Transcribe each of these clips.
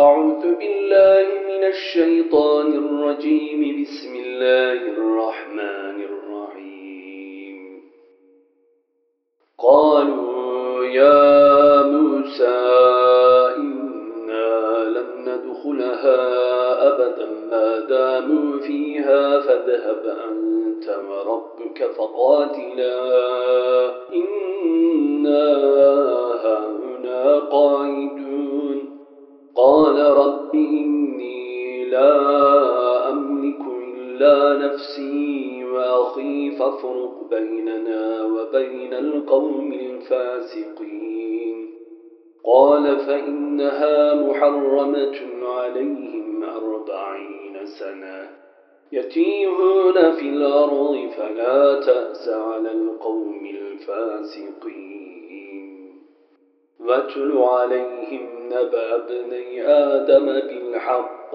أعوذ بالله من الشيطان الرجيم. بسم الله الرحمن الرحيم. قالوا يا موسى إنا لن ندخلها أبدا. ما داموا فيها فاذهب أنت وربك فقاتلا. نفسي وأخي فافرق بيننا وبين القوم الفاسقين. قال فإنها محرمة عليهم أربعين سنة. يتيهون في الأرض فلا تأس على القوم الفاسقين. واتل عليهم نبأ ابني آدم بالحق.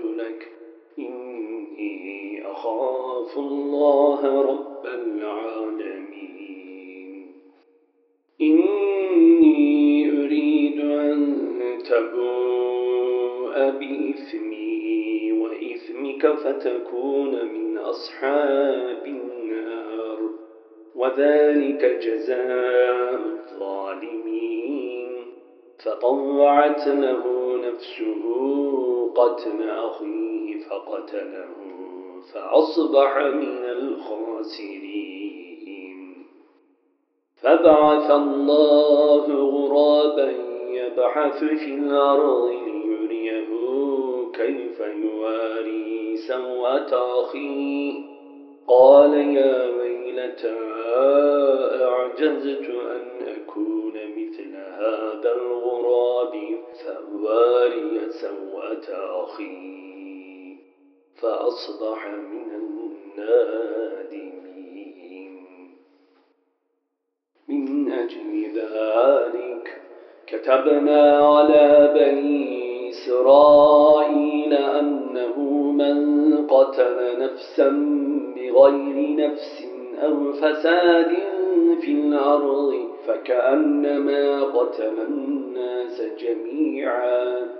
لأقتلك إني أخاف الله رب العالمين. إني أريد أن تبوء بإثمي وإثمك فتكون من أصحاب النار. وذلك جزاء الظالمين. فطوعت له نفسه قتل أخيه فقتله فأصبح من الخاسرين. فبعث الله غرابا يبحث في الأرض ليريه كيف يواري سوءة أخيه. قال يا ويلتى أعجزت أن أكون مثل هذا الغراب؟ فأواري سوءة أخي فأصبح من النادمين. من أجل ذلك كتبنا على بني إسرائيل أنه من قتل نفسا بغير نفس أو فساد في الأرض فكأنما قتل الناس جميعا.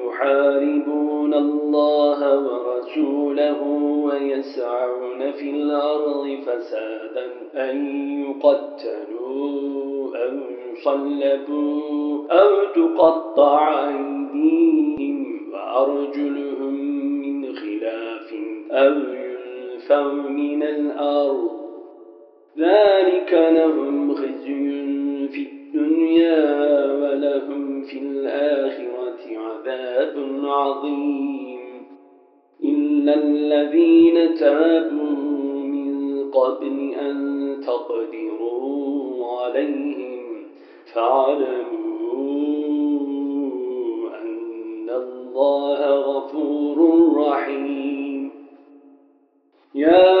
يحاربون الله ورسوله ويسعون في الأرض فسادا أن يقتلوا أو يصلبوا أو تقطع أيديهم وأرجلهم من خلاف أو ينفوا من الأرض. ذلك لهم خزي في الدنيا ولهم في الآخرة. عذاب عظيم. إلا الذين تابوا من قبل أن تقدروا عليهم فاعلموا أن الله غفور رحيم. يا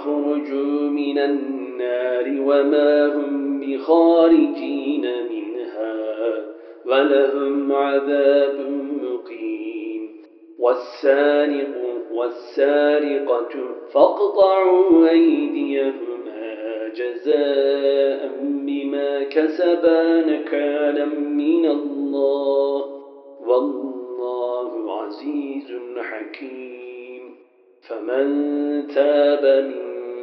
يخرجوا من النار وما هم بخارجين منها ولهم عذاب مقيم. والسارق والسارقة فاقطعوا أيديهما جزاء بما كسبا نكالا من الله. والله عزيز حكيم. فمن تاب من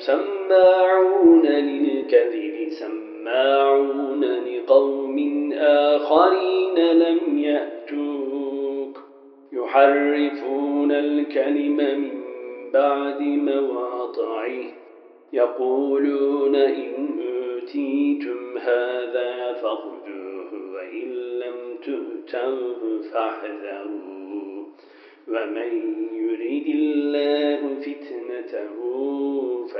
سماعون للكذب سماعون لقوم آخرين لم يأتوك يحرفون الكلم من بعد مواضعه. يقولون إن أوتيتم هذا فخذوه وإن لم تؤتوه فاحذروا. ومن يريد الله فتنته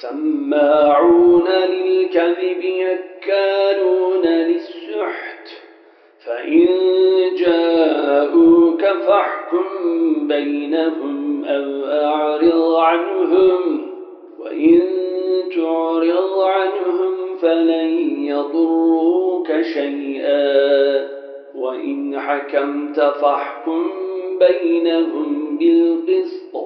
سماعون للكذب يكالون للسحت فإن جاءوك فاحكم بينهم أو أعرض عنهم وإن تعرض عنهم فلن يضروك شيئا وإن حكمت فاحكم بينهم بالقسط.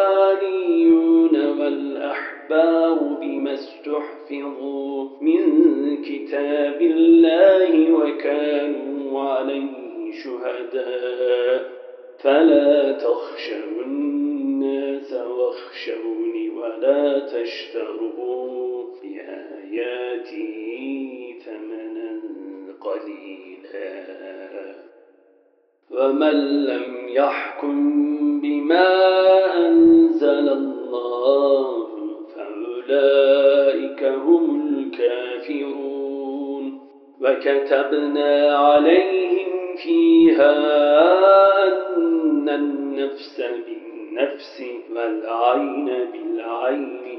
والربانيون والأحبار بما استحفظوا من كتاب الله وكانوا عليه شهداء. فلا تخشوا الناس واخشوني ولا تشتروا بآياتي ثمنا قليلا. ومن لم يحكم بما أنزل الله فأولئك هم الكافرون. وكتبنا عليهم فيها أن النفس بالنفس والعين بالعين.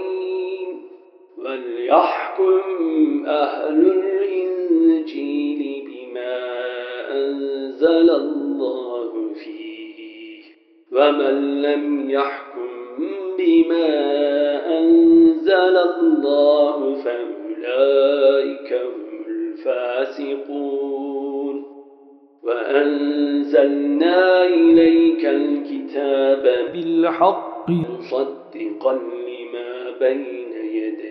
وليحكم أهل الإنجيل بما أنزل الله فيه ومن لم يحكم بما أنزل الله فأولئك هم الفاسقون وأنزلنا إليك الكتاب بالحق مصدقا لما بين يديه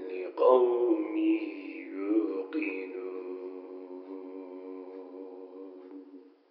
لقوم يوقنون